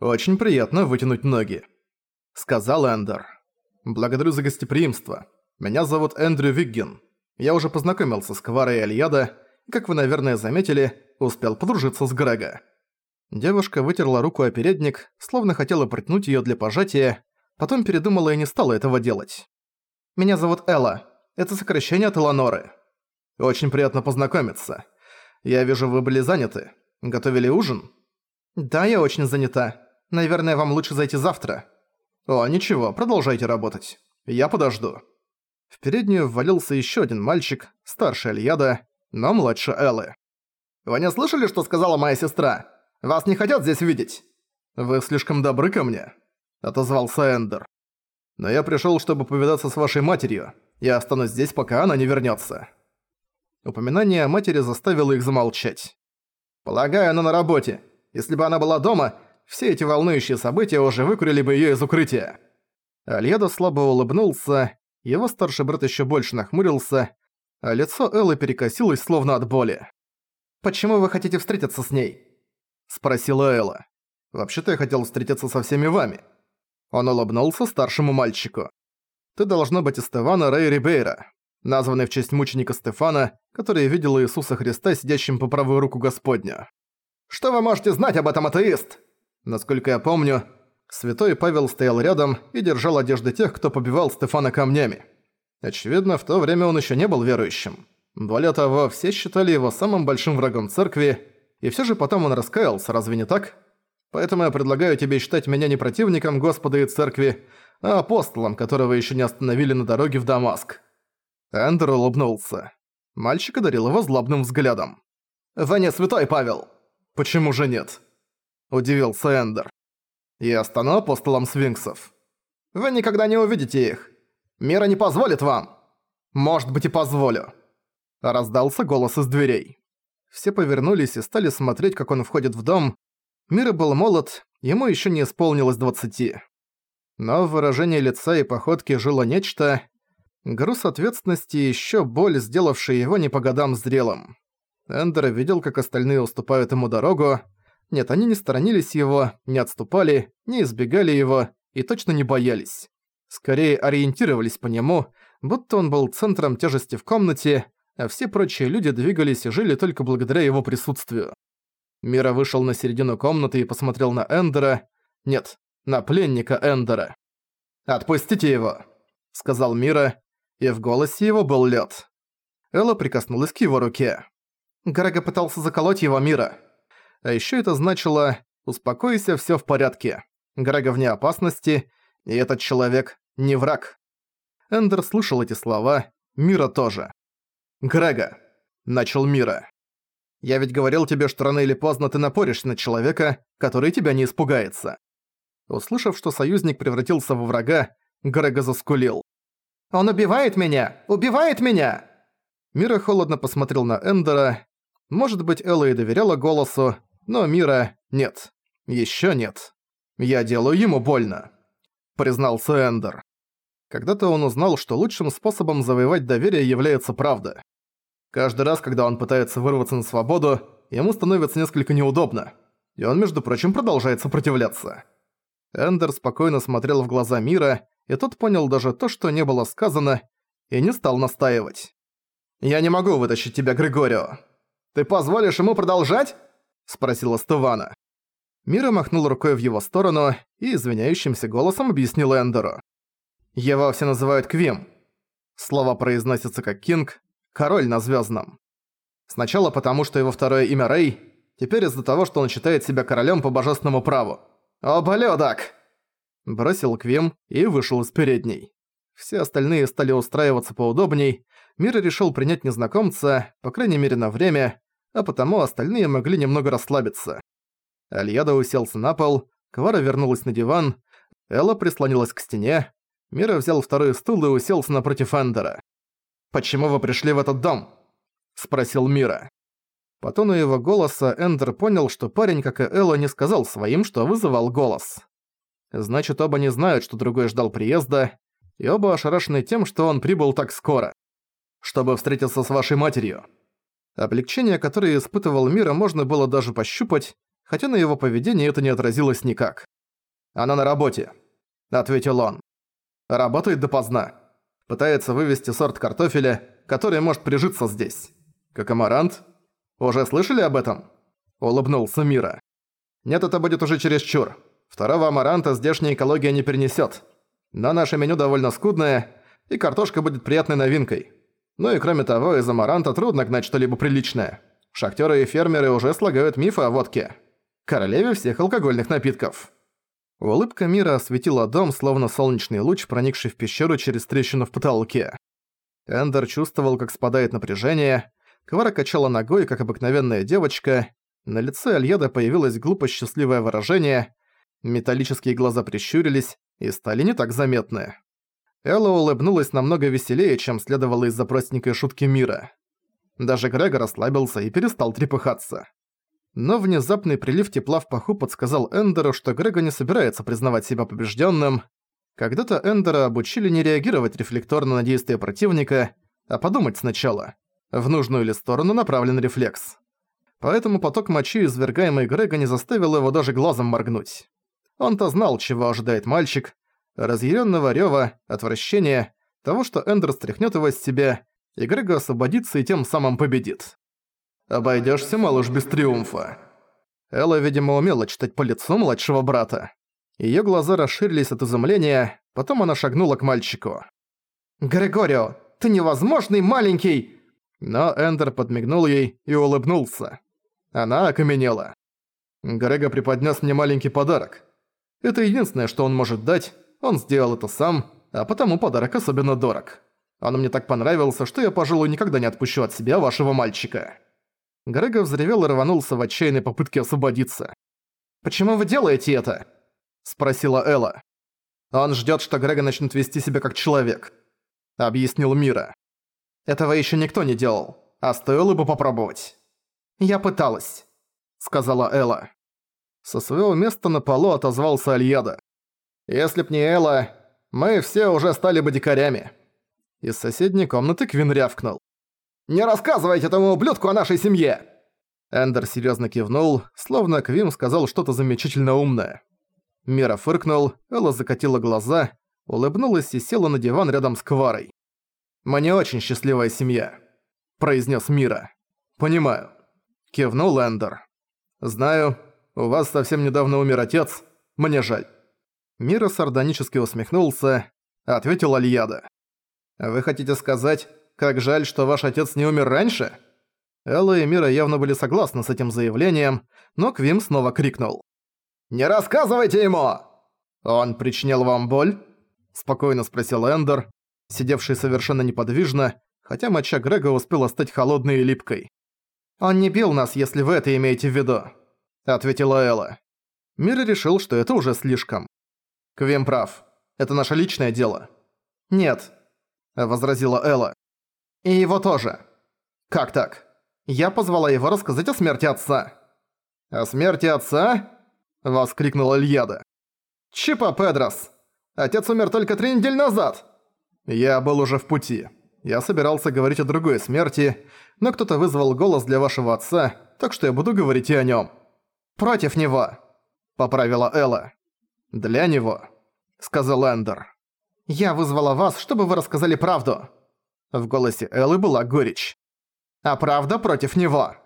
«Очень приятно вытянуть ноги», — сказал Эндер. «Благодарю за гостеприимство. Меня зовут Эндрю Виггин. Я уже познакомился с Кварой Альяда, и, как вы, наверное, заметили, успел подружиться с Грега». Девушка вытерла руку о передник, словно хотела протянуть её для пожатия, потом передумала и не стала этого делать. «Меня зовут Элла. Это сокращение от Эланоры. Очень приятно познакомиться. Я вижу, вы были заняты. Готовили ужин?» «Да, я очень занята. Наверное, вам лучше зайти завтра». «О, ничего, продолжайте работать. Я подожду». В переднюю ввалился ещё один мальчик, старше Альяда, но младше Эллы. «Вы не слышали, что сказала моя сестра? Вас не хотят здесь видеть?» «Вы слишком добры ко мне», — отозвался Эндер. «Но я пришёл, чтобы повидаться с вашей матерью. Я останусь здесь, пока она не вернётся». Упоминание о матери заставило их замолчать. «Полагаю, она на работе. Если бы она была дома, все эти волнующие события уже выкурили бы её из укрытия». Альядо слабо улыбнулся, его старший брат ещё больше нахмурился, а лицо Эллы перекосилось словно от боли. «Почему вы хотите встретиться с ней?» – спросила Элла. «Вообще-то я хотел встретиться со всеми вами». Он улыбнулся старшему мальчику. «Ты должна быть Эстевана Рэй Рибейра, названный в честь мученика Стефана, который видел Иисуса Христа сидящим по правую руку Господня. «Что вы можете знать об этом, атеист?» Насколько я помню, святой Павел стоял рядом и держал одежды тех, кто побивал Стефана камнями. Очевидно, в то время он еще не был верующим. Более того, все считали его самым большим врагом церкви, и все же потом он раскаялся, разве не так? Поэтому я предлагаю тебе считать меня не противником Господа и церкви, а апостолом, которого еще не остановили на дороге в Дамаск. Эндер улыбнулся. Мальчик одарил его злобным взглядом. «Вы святой, Павел!» «Почему же нет?» Удивился Эндер. «Я стану апостолом свинксов». «Вы никогда не увидите их. Мира не позволит вам». «Может быть и позволю». Раздался голос из дверей. Все повернулись и стали смотреть, как он входит в дом. Мира был молод, ему еще не исполнилось двадцати. Но в выражении лица и походке жило нечто, Груз ответственности и ещё боль, сделавшая его не по годам зрелым. Эндер видел, как остальные уступают ему дорогу. Нет, они не сторонились его, не отступали, не избегали его и точно не боялись. Скорее ориентировались по нему, будто он был центром тяжести в комнате, а все прочие люди двигались и жили только благодаря его присутствию. Мира вышел на середину комнаты и посмотрел на Эндера. Нет, на пленника Эндера. «Отпустите его», — сказал Мира, и в голосе его был лед. Элла прикоснулась к его руке. Грега пытался заколоть его мира. А еще это значило «Успокойся, все в порядке». Грега вне опасности, и этот человек не враг. Эндер слышал эти слова, Мира тоже. «Грега», — начал Мира. «Я ведь говорил тебе, что рано или поздно ты напоришься на человека, который тебя не испугается». Услышав, что союзник превратился во врага, Грега заскулил. Он убивает меня! Убивает меня!» Мира холодно посмотрел на Эндера. Может быть, Элла и доверяла голосу, но Мира нет. Ещё нет. Я делаю ему больно, признался Эндер. Когда-то он узнал, что лучшим способом завоевать доверие является правда. Каждый раз, когда он пытается вырваться на свободу, ему становится несколько неудобно. И он, между прочим, продолжает сопротивляться. Эндер спокойно смотрел в глаза Мира, и тот понял даже то, что не было сказано, и не стал настаивать. «Я не могу вытащить тебя, Григорио. Ты позволишь ему продолжать?» – спросила Стывана. Мира махнул рукой в его сторону и извиняющимся голосом объяснил Эндеру. «Его все называют Квим. Слово произносится как Кинг, король на звездном. Сначала потому, что его второе имя Рэй, теперь из-за того, что он считает себя королем по божественному праву. «Ублюдок!» Бросил Квим и вышел из передней. Все остальные стали устраиваться поудобней, Мир решил принять незнакомца, по крайней мере на время, а потому остальные могли немного расслабиться. Альяда уселся на пол, Квара вернулась на диван, Элла прислонилась к стене, Мира взял второй стул и уселся напротив Эндера. «Почему вы пришли в этот дом?» – спросил Мира. По тону его голоса Эндер понял, что парень, как и Элла, не сказал своим, что вызывал голос. Значит, оба не знают, что другой ждал приезда, и оба ошарашены тем, что он прибыл так скоро. Чтобы встретиться с вашей матерью. Облегчение, которое испытывал Мира, можно было даже пощупать, хотя на его поведении это не отразилось никак. «Она на работе», — ответил он. «Работает допоздна. Пытается вывести сорт картофеля, который может прижиться здесь. Как амарант? Уже слышали об этом?» Улыбнулся Мира. «Нет, это будет уже чересчур. Второго амаранта здешняя экология не перенесет. Но наше меню довольно скудное, и картошка будет приятной новинкой. Ну и кроме того, из амаранта трудно гнать что-либо приличное. Шахтеры и фермеры уже слагают мифы о водке. Королеве всех алкогольных напитков». Улыбка мира осветила дом, словно солнечный луч, проникший в пещеру через трещину в потолке. Эндер чувствовал, как спадает напряжение. Квара качала ногой, как обыкновенная девочка. На лице Альеда появилось глупо счастливое выражение. Металлические глаза прищурились и стали не так заметны. Элла улыбнулась намного веселее, чем следовало из-за простенькой шутки мира. Даже Грегор расслабился и перестал трепыхаться. Но внезапный прилив тепла в паху подсказал Эндеру, что Грего не собирается признавать себя побежденным. Когда-то Эндера обучили не реагировать рефлекторно на действия противника, а подумать сначала. В нужную ли сторону направлен рефлекс. Поэтому поток мочи, извергаемый Грега, не заставил его даже глазом моргнуть. Он-то знал, чего ожидает мальчик. Разъяренного рёва, отвращения, того, что Эндер стряхнет его с себя, и Грега освободится и тем самым победит. Обойдешься, малыш, без триумфа». Элла, видимо, умела читать по лицу младшего брата. Её глаза расширились от изумления, потом она шагнула к мальчику. «Григорио, ты невозможный маленький!» Но Эндер подмигнул ей и улыбнулся. Она окаменела. Грего преподнес мне маленький подарок. Это единственное, что он может дать, он сделал это сам, а потому подарок особенно дорог. Он мне так понравился, что я, пожалуй, никогда не отпущу от себя вашего мальчика. Грега взревел и рванулся в отчаянной попытке освободиться. «Почему вы делаете это?» – спросила Элла. «Он ждёт, что Грега начнет вести себя как человек», – объяснил Мира. «Этого ещё никто не делал, а стоило бы попробовать». «Я пыталась», – сказала Элла. Со своего места на полу отозвался Альяда. «Если б не Элла, мы все уже стали бы дикарями». Из соседней комнаты Квин рявкнул. Не рассказывайте этому ублюдку о нашей семье!» Эндер серьезно кивнул, словно Квим сказал что-то замечательно умное. Мира фыркнул, Элла закатила глаза, улыбнулась и села на диван рядом с Кварой. «Мы не очень счастливая семья», — произнес Мира. «Понимаю», — кивнул Эндер. «Знаю, у вас совсем недавно умер отец, мне жаль». Мира сардонически усмехнулся, ответил Альяда. «Вы хотите сказать, как жаль, что ваш отец не умер раньше?» Элла и Мира явно были согласны с этим заявлением, но Квим снова крикнул. «Не рассказывайте ему!» «Он причинял вам боль?» Спокойно спросил Эндер, сидевший совершенно неподвижно, хотя моча Грега успела стать холодной и липкой. «Он не бил нас, если вы это имеете в виду», — ответила Элла. Мира решил, что это уже слишком. «Квим прав. Это наше личное дело». «Нет», — возразила Элла. И его тоже. Как так? Я позвала его рассказать о смерти отца. О смерти отца? Воскликнула Ильяда. Чипа Педрос! Отец умер только три недели назад. Я был уже в пути. Я собирался говорить о другой смерти, но кто-то вызвал голос для вашего отца, так что я буду говорить и о нем. Против него, поправила Элла. Для него, сказал Эндер. Я вызвала вас, чтобы вы рассказали правду. В голосе Эллы была горечь. «А правда против него?»